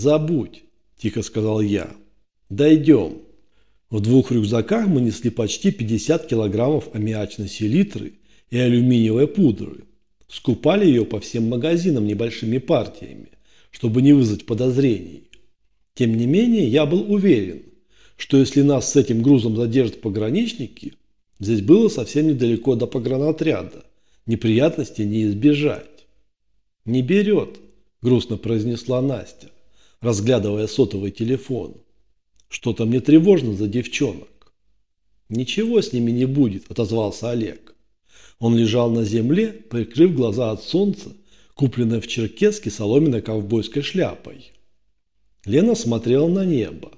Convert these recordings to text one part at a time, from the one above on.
«Забудь», – тихо сказал я. «Дойдем». В двух рюкзаках мы несли почти 50 килограммов аммиачной селитры и алюминиевой пудры. Скупали ее по всем магазинам небольшими партиями, чтобы не вызвать подозрений. Тем не менее, я был уверен, что если нас с этим грузом задержат пограничники, здесь было совсем недалеко до погранотряда, неприятностей не избежать. «Не берет», – грустно произнесла Настя, разглядывая сотовый телефон. «Что-то мне тревожно за девчонок». «Ничего с ними не будет», – отозвался Олег. Он лежал на земле, прикрыв глаза от солнца, купленной в Черкеске соломенной ковбойской шляпой. Лена смотрела на небо.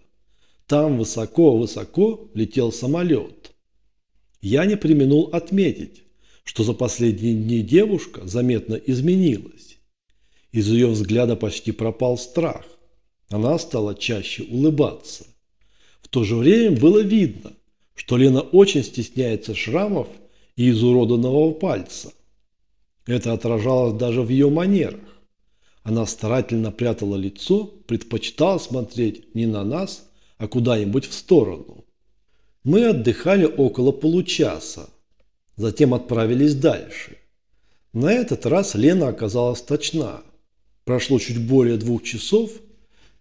Там высоко-высоко летел самолет. Я не применул отметить, что за последние дни девушка заметно изменилась. Из ее взгляда почти пропал страх. Она стала чаще улыбаться. В то же время было видно, что Лена очень стесняется шрамов и изуродованного пальца. Это отражалось даже в ее манерах. Она старательно прятала лицо, предпочитала смотреть не на нас, а куда-нибудь в сторону. Мы отдыхали около получаса, затем отправились дальше. На этот раз Лена оказалась точна. Прошло чуть более двух часов,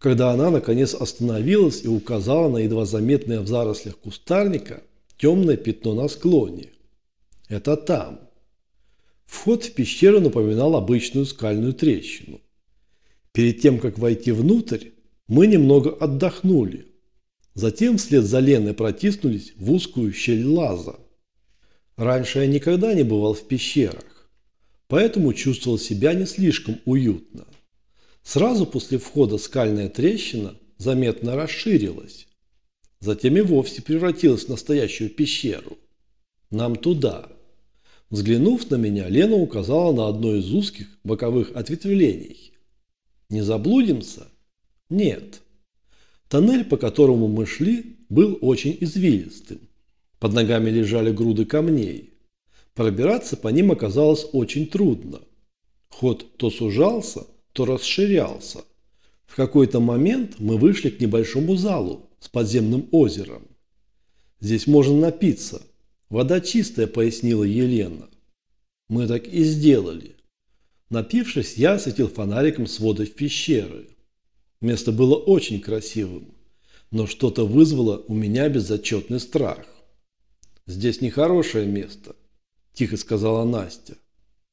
когда она наконец остановилась и указала на едва заметное в зарослях кустарника темное пятно на склоне. Это там. Вход в пещеру напоминал обычную скальную трещину. Перед тем, как войти внутрь, мы немного отдохнули. Затем вслед за Леной протиснулись в узкую щель лаза. Раньше я никогда не бывал в пещерах, поэтому чувствовал себя не слишком уютно. Сразу после входа скальная трещина заметно расширилась. Затем и вовсе превратилась в настоящую пещеру. Нам туда. Взглянув на меня, Лена указала на одно из узких боковых ответвлений. Не заблудимся? Нет. Тоннель, по которому мы шли, был очень извилистым. Под ногами лежали груды камней. Пробираться по ним оказалось очень трудно. Ход то сужался, то расширялся. В какой-то момент мы вышли к небольшому залу с подземным озером. Здесь можно напиться. Вода чистая, пояснила Елена. Мы так и сделали. Напившись, я осветил фонариком своды в пещеры. Место было очень красивым, но что-то вызвало у меня безотчетный страх. «Здесь нехорошее место», – тихо сказала Настя.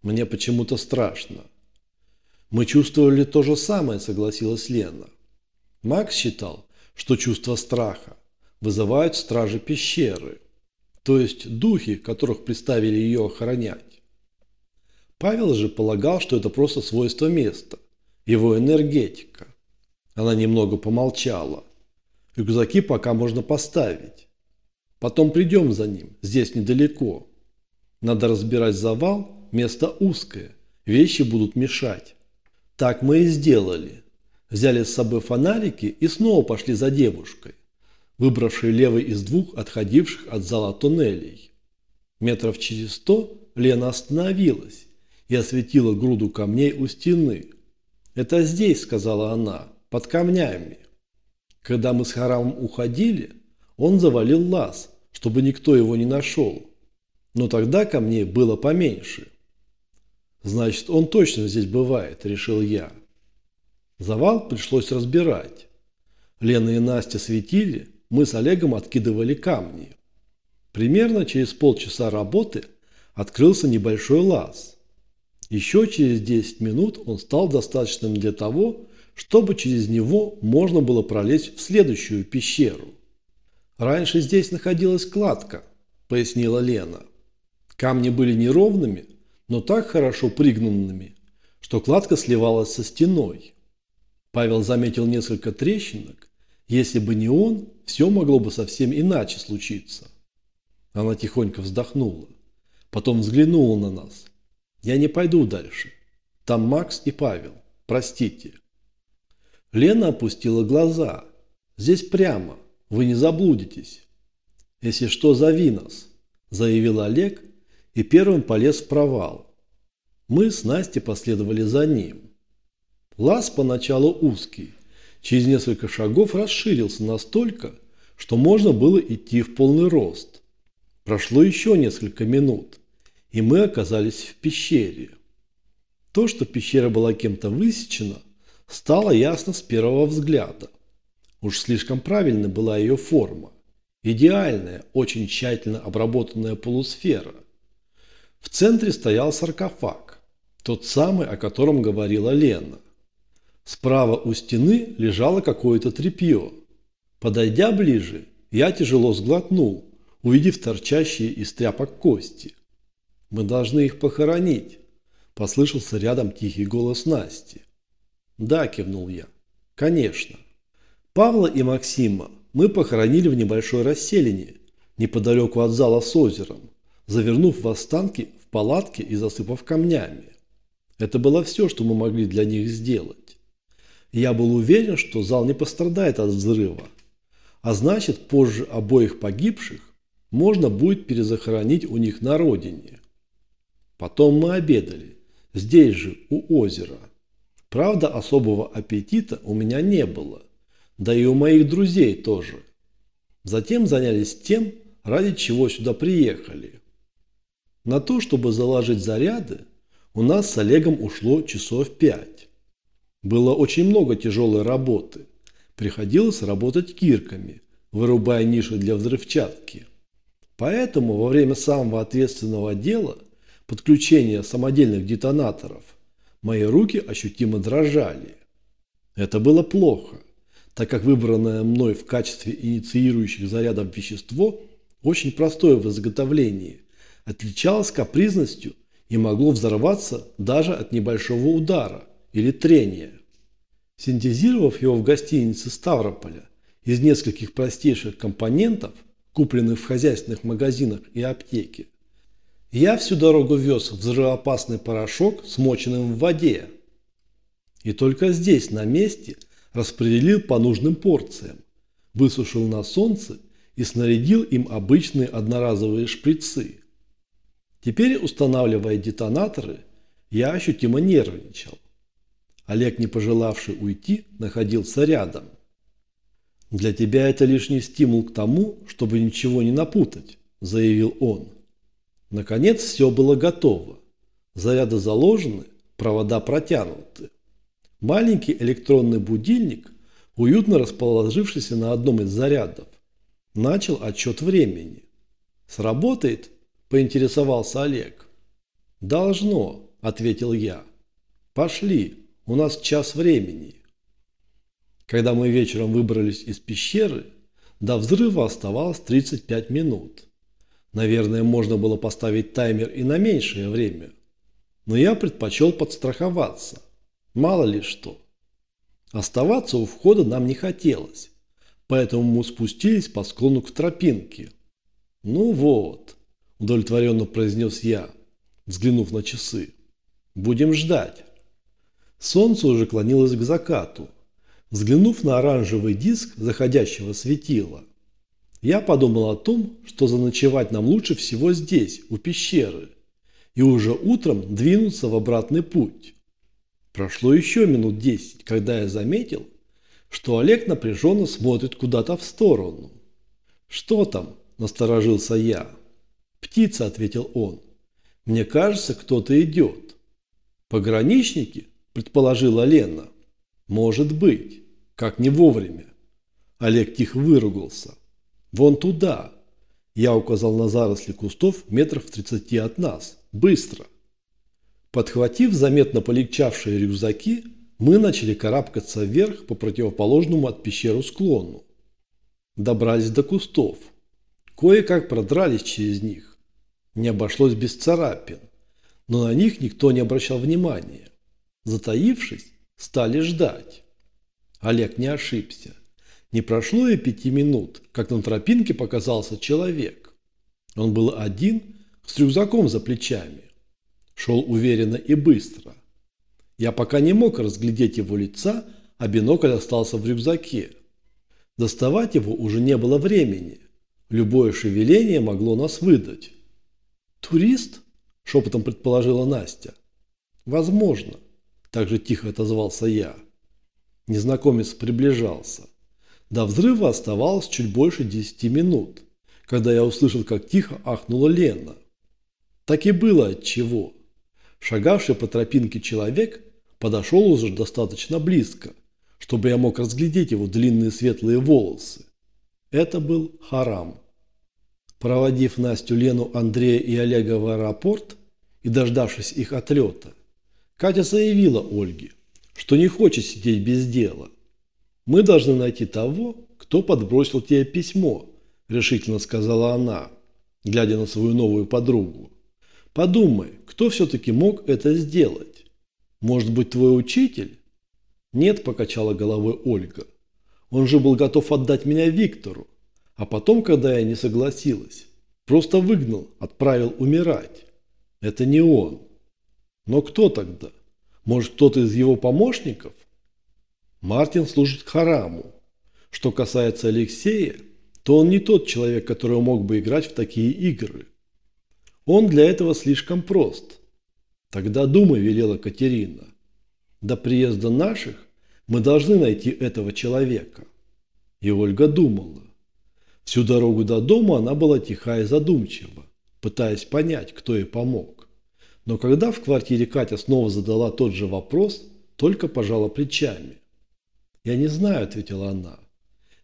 «Мне почему-то страшно». «Мы чувствовали то же самое», – согласилась Лена. Макс считал, что чувство страха вызывают стражи пещеры, то есть духи, которых приставили ее охранять. Павел же полагал, что это просто свойство места, его энергетика. Она немного помолчала. Рюкзаки пока можно поставить. Потом придем за ним, здесь недалеко. Надо разбирать завал, место узкое, вещи будут мешать. Так мы и сделали. Взяли с собой фонарики и снова пошли за девушкой, выбравшей левый из двух отходивших от зала туннелей. Метров через сто Лена остановилась и осветила груду камней у стены. «Это здесь», – сказала она, – «под камнями». Когда мы с Харамом уходили, он завалил лаз, чтобы никто его не нашел. Но тогда камней было поменьше. «Значит, он точно здесь бывает», – решил я. Завал пришлось разбирать. Лена и Настя светили, мы с Олегом откидывали камни. Примерно через полчаса работы открылся небольшой лаз. Еще через 10 минут он стал достаточным для того, чтобы через него можно было пролезть в следующую пещеру. «Раньше здесь находилась кладка», – пояснила Лена. Камни были неровными, но так хорошо пригнанными, что кладка сливалась со стеной. Павел заметил несколько трещинок. Если бы не он, все могло бы совсем иначе случиться. Она тихонько вздохнула. Потом взглянула на нас. Я не пойду дальше. Там Макс и Павел. Простите. Лена опустила глаза. Здесь прямо. Вы не заблудитесь. Если что, зови нас, заявил Олег и первым полез в провал. Мы с Настей последовали за ним. Лаз поначалу узкий. через несколько шагов расширился настолько, что можно было идти в полный рост. Прошло еще несколько минут, и мы оказались в пещере. То, что пещера была кем-то высечена, стало ясно с первого взгляда. Уж слишком правильной была ее форма. Идеальная, очень тщательно обработанная полусфера. В центре стоял саркофаг, тот самый, о котором говорила Лена. Справа у стены лежало какое-то тряпье. Подойдя ближе, я тяжело сглотнул, увидев торчащие из тряпок кости. «Мы должны их похоронить», – послышался рядом тихий голос Насти. «Да», – кивнул я. «Конечно». Павла и Максима мы похоронили в небольшой расселине, неподалеку от зала с озером, завернув в останки в палатке и засыпав камнями. Это было все, что мы могли для них сделать. Я был уверен, что зал не пострадает от взрыва, а значит позже обоих погибших можно будет перезахоронить у них на родине. Потом мы обедали, здесь же, у озера. Правда, особого аппетита у меня не было, да и у моих друзей тоже. Затем занялись тем, ради чего сюда приехали. На то, чтобы заложить заряды, у нас с Олегом ушло часов пять. Было очень много тяжелой работы. Приходилось работать кирками, вырубая ниши для взрывчатки. Поэтому во время самого ответственного дела, подключения самодельных детонаторов, мои руки ощутимо дрожали. Это было плохо, так как выбранное мной в качестве инициирующих зарядов вещество, очень простое в изготовлении, отличалось капризностью и могло взорваться даже от небольшого удара или трения. Синтезировав его в гостинице Ставрополя из нескольких простейших компонентов – купленных в хозяйственных магазинах и аптеке. Я всю дорогу вез взрывоопасный порошок, смоченным в воде. И только здесь, на месте, распределил по нужным порциям, высушил на солнце и снарядил им обычные одноразовые шприцы. Теперь, устанавливая детонаторы, я ощутимо нервничал. Олег, не пожелавший уйти, находился рядом. «Для тебя это лишний стимул к тому, чтобы ничего не напутать», – заявил он. Наконец все было готово. Заряды заложены, провода протянуты. Маленький электронный будильник, уютно расположившийся на одном из зарядов, начал отчет времени. «Сработает?» – поинтересовался Олег. «Должно», – ответил я. «Пошли, у нас час времени». Когда мы вечером выбрались из пещеры, до взрыва оставалось 35 минут. Наверное, можно было поставить таймер и на меньшее время. Но я предпочел подстраховаться. Мало ли что. Оставаться у входа нам не хотелось. Поэтому мы спустились по склону к тропинке. «Ну вот», – удовлетворенно произнес я, взглянув на часы. «Будем ждать». Солнце уже клонилось к закату. Взглянув на оранжевый диск заходящего светила, я подумал о том, что заночевать нам лучше всего здесь, у пещеры, и уже утром двинуться в обратный путь. Прошло еще минут десять, когда я заметил, что Олег напряженно смотрит куда-то в сторону. «Что там?» – насторожился я. «Птица», – ответил он. «Мне кажется, кто-то идет». «Пограничники?» – предположила Лена. Может быть. Как не вовремя. Олег тихо выругался. Вон туда. Я указал на заросли кустов метров в тридцати от нас. Быстро. Подхватив заметно полегчавшие рюкзаки, мы начали карабкаться вверх по противоположному от пещеры склону. Добрались до кустов. Кое-как продрались через них. Не обошлось без царапин. Но на них никто не обращал внимания. Затаившись, Стали ждать. Олег не ошибся. Не прошло и пяти минут, как на тропинке показался человек. Он был один, с рюкзаком за плечами. Шел уверенно и быстро. Я пока не мог разглядеть его лица, а бинокль остался в рюкзаке. Доставать его уже не было времени. Любое шевеление могло нас выдать. «Турист?» – шепотом предположила Настя. «Возможно. Так же тихо отозвался я. Незнакомец приближался. До взрыва оставалось чуть больше десяти минут, когда я услышал, как тихо ахнула Лена. Так и было от чего. Шагавший по тропинке человек подошел уже достаточно близко, чтобы я мог разглядеть его длинные светлые волосы. Это был Харам. Проводив Настю, Лену, Андрея и Олега в аэропорт и дождавшись их отлета, Катя заявила Ольге, что не хочет сидеть без дела. «Мы должны найти того, кто подбросил тебе письмо», – решительно сказала она, глядя на свою новую подругу. «Подумай, кто все-таки мог это сделать? Может быть, твой учитель?» «Нет», – покачала головой Ольга. «Он же был готов отдать меня Виктору. А потом, когда я не согласилась, просто выгнал, отправил умирать. Это не он. Но кто тогда? Может, кто-то из его помощников? Мартин служит Хараму. Что касается Алексея, то он не тот человек, который мог бы играть в такие игры. Он для этого слишком прост. Тогда думай, велела Катерина. До приезда наших мы должны найти этого человека. И Ольга думала. Всю дорогу до дома она была тиха и задумчива, пытаясь понять, кто ей помог. Но когда в квартире Катя снова задала тот же вопрос, только пожала плечами. «Я не знаю», – ответила она.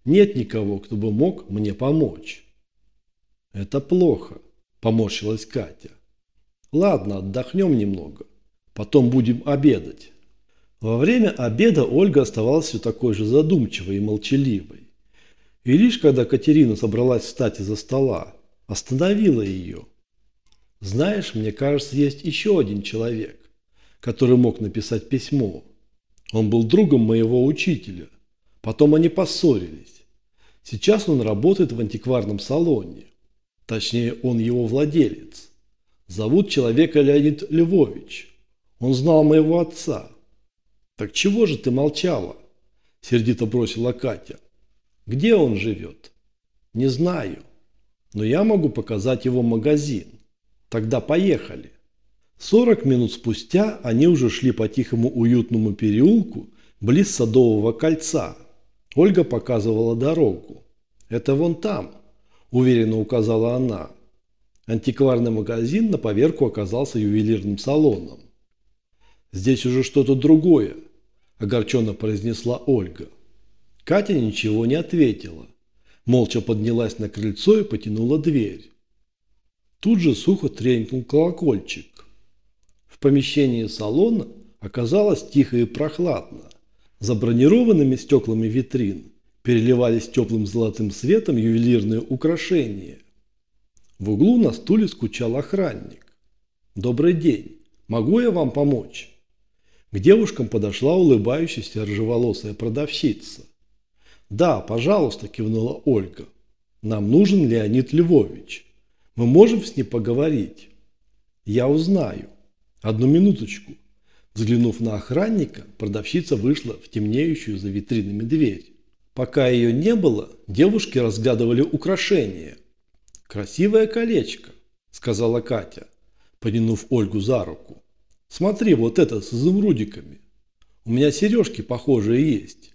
«Нет никого, кто бы мог мне помочь». «Это плохо», – поморщилась Катя. «Ладно, отдохнем немного. Потом будем обедать». Во время обеда Ольга оставалась все такой же задумчивой и молчаливой. И лишь когда Катерина собралась встать из-за стола, остановила ее. Знаешь, мне кажется, есть еще один человек, который мог написать письмо. Он был другом моего учителя. Потом они поссорились. Сейчас он работает в антикварном салоне. Точнее, он его владелец. Зовут человека Леонид Львович. Он знал моего отца. Так чего же ты молчала? Сердито бросила Катя. Где он живет? Не знаю. Но я могу показать его магазин. Тогда поехали. 40 минут спустя они уже шли по тихому уютному переулку близ Садового кольца. Ольга показывала дорогу. «Это вон там», – уверенно указала она. Антикварный магазин на поверку оказался ювелирным салоном. «Здесь уже что-то другое», – огорченно произнесла Ольга. Катя ничего не ответила. Молча поднялась на крыльцо и потянула дверь. Тут же сухо тренькнул колокольчик. В помещении салона оказалось тихо и прохладно. За бронированными стеклами витрин переливались теплым золотым светом ювелирные украшения. В углу на стуле скучал охранник. «Добрый день. Могу я вам помочь?» К девушкам подошла улыбающаяся рыжеволосая продавщица. «Да, пожалуйста», – кивнула Ольга. «Нам нужен Леонид Львович. Мы можем с ним поговорить?» «Я узнаю. Одну минуточку». Взглянув на охранника, продавщица вышла в темнеющую за витринами дверь. Пока ее не было, девушки разглядывали украшения. «Красивое колечко», – сказала Катя, потянув Ольгу за руку. «Смотри, вот это с изумрудиками. У меня сережки похожие есть.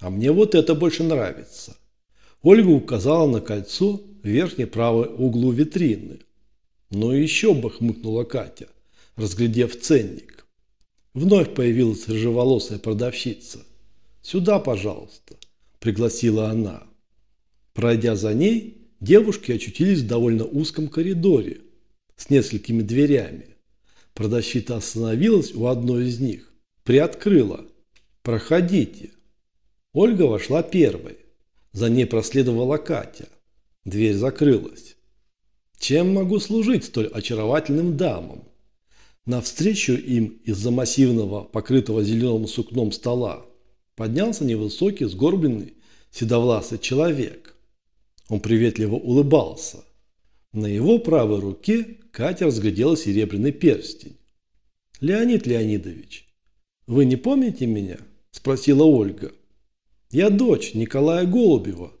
А мне вот это больше нравится. Ольга указала на кольцо в верхней правой углу витрины. Ну еще бы, хмыкнула Катя, разглядев ценник. Вновь появилась рыжеволосая продавщица. «Сюда, пожалуйста», – пригласила она. Пройдя за ней, девушки очутились в довольно узком коридоре с несколькими дверями. Продавщица остановилась у одной из них, приоткрыла. «Проходите». Ольга вошла первой. За ней проследовала Катя. Дверь закрылась. Чем могу служить столь очаровательным дамам? Навстречу им из-за массивного, покрытого зеленым сукном стола поднялся невысокий, сгорбленный, седовласый человек. Он приветливо улыбался. На его правой руке Катя разглядела серебряный перстень. «Леонид Леонидович, вы не помните меня?» – спросила Ольга. Я дочь Николая Голубева.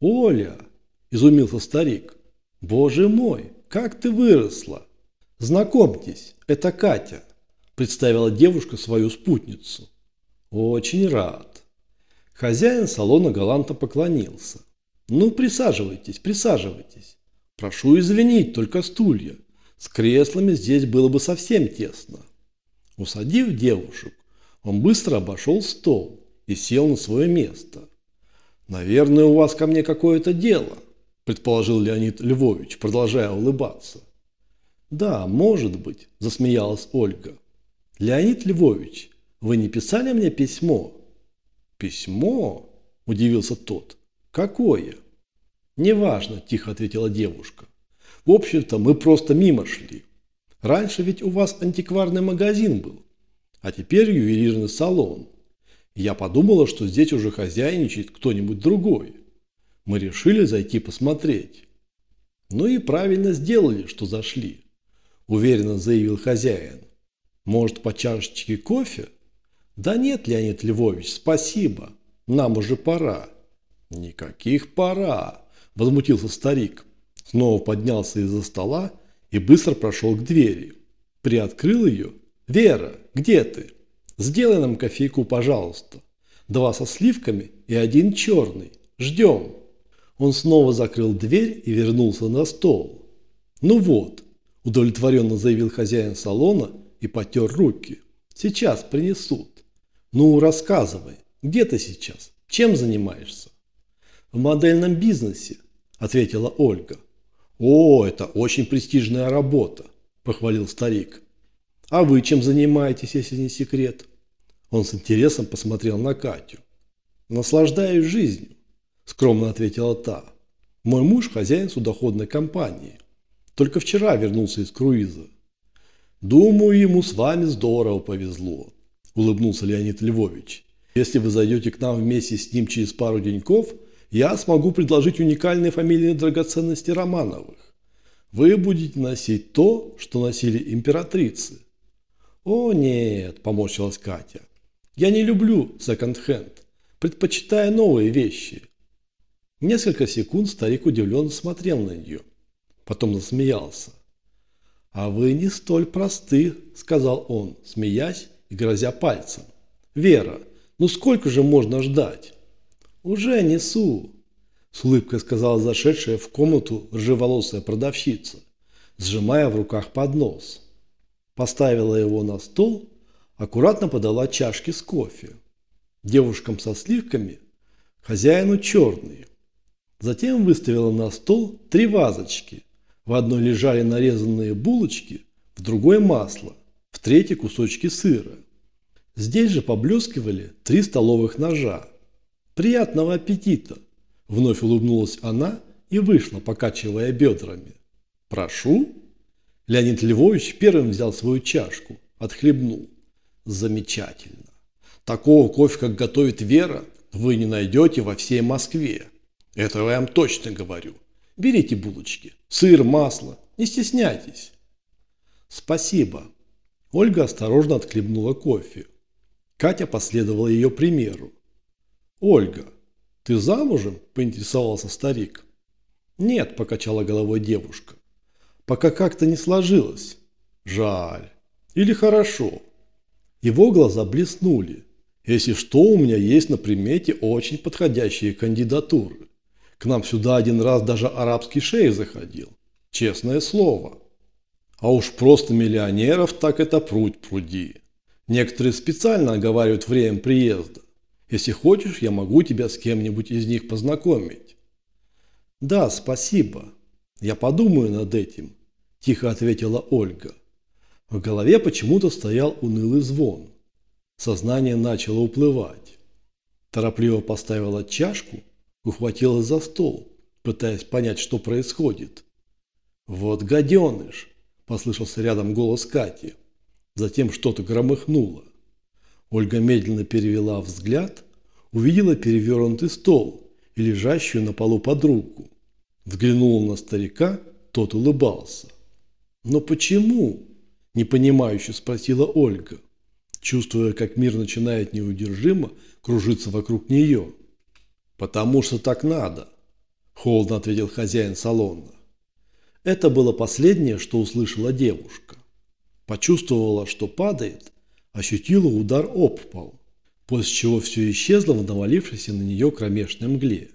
Оля, изумился старик. Боже мой, как ты выросла. Знакомьтесь, это Катя, представила девушка свою спутницу. Очень рад. Хозяин салона галантно поклонился. Ну, присаживайтесь, присаживайтесь. Прошу извинить, только стулья. С креслами здесь было бы совсем тесно. Усадив девушек, он быстро обошел стол и сел на свое место. «Наверное, у вас ко мне какое-то дело», – предположил Леонид Львович, продолжая улыбаться. «Да, может быть», – засмеялась Ольга. «Леонид Львович, вы не писали мне письмо?» «Письмо?» – удивился тот. «Какое?» «Неважно», – тихо ответила девушка. «В общем-то, мы просто мимо шли. Раньше ведь у вас антикварный магазин был, а теперь ювелирный салон. Я подумала, что здесь уже хозяйничает кто-нибудь другой. Мы решили зайти посмотреть. Ну и правильно сделали, что зашли, уверенно заявил хозяин. Может, по чашечке кофе? Да нет, Леонид Львович, спасибо. Нам уже пора. Никаких пора, возмутился старик. Снова поднялся из-за стола и быстро прошел к двери. Приоткрыл ее. «Вера, где ты? Сделай нам кофейку, пожалуйста. Два со сливками и один черный. Ждем». Он снова закрыл дверь и вернулся на стол. «Ну вот», – удовлетворенно заявил хозяин салона и потер руки. «Сейчас принесут». «Ну, рассказывай, где ты сейчас? Чем занимаешься?» «В модельном бизнесе», – ответила Ольга. «О, это очень престижная работа», – похвалил старик. «А вы чем занимаетесь, если не секрет?» Он с интересом посмотрел на Катю. «Наслаждаюсь жизнью», – скромно ответила та. «Мой муж – хозяин судоходной компании. Только вчера вернулся из круиза». «Думаю, ему с вами здорово повезло», – улыбнулся Леонид Львович. «Если вы зайдете к нам вместе с ним через пару деньков – я смогу предложить уникальные фамильные драгоценности Романовых. Вы будете носить то, что носили императрицы. О нет, поморщилась Катя. Я не люблю секонд-хенд, предпочитаю новые вещи. Несколько секунд старик удивленно смотрел на нее. Потом засмеялся. «А вы не столь просты», – сказал он, смеясь и грозя пальцем. «Вера, ну сколько же можно ждать?» «Уже несу», – с улыбкой сказала зашедшая в комнату ржеволосая продавщица, сжимая в руках поднос. Поставила его на стол, аккуратно подала чашки с кофе. Девушкам со сливками, хозяину черные. Затем выставила на стол три вазочки. В одной лежали нарезанные булочки, в другой масло, в третьей кусочки сыра. Здесь же поблескивали три столовых ножа. «Приятного аппетита!» – вновь улыбнулась она и вышла, покачивая бедрами. «Прошу?» Леонид Львович первым взял свою чашку, отхлебнул. «Замечательно! Такого кофе, как готовит Вера, вы не найдете во всей Москве. Это я вам точно говорю. Берите булочки, сыр, масло, не стесняйтесь». «Спасибо». Ольга осторожно отхлебнула кофе. Катя последовала ее примеру. «Ольга, ты замужем?» – поинтересовался старик. «Нет», – покачала головой девушка. «Пока как-то не сложилось. Жаль. Или хорошо». Его глаза блеснули. «Если что, у меня есть на примете очень подходящие кандидатуры. К нам сюда один раз даже арабский шейх заходил. Честное слово. А уж просто миллионеров так это пруть пруди. Некоторые специально оговаривают время приезда. Если хочешь, я могу тебя с кем-нибудь из них познакомить». «Да, спасибо. Я подумаю над этим», – тихо ответила Ольга. В голове почему-то стоял унылый звон. Сознание начало уплывать. Торопливо поставила чашку, ухватилась за стол, пытаясь понять, что происходит. «Вот гаденыш!» – послышался рядом голос Кати. Затем что-то громыхнуло. Ольга медленно перевела взгляд, увидела перевернутый стол и лежащую на полу подругу. Взглянула на старика, тот улыбался. «Но почему?» – непонимающе спросила Ольга, чувствуя, как мир начинает неудержимо кружиться вокруг нее. «Потому что так надо», – холодно ответил хозяин салона. Это было последнее, что услышала девушка. Почувствовала, что падает, ощутила удар об пол. после чего все исчезло в навалившейся на нее кромешной мгле.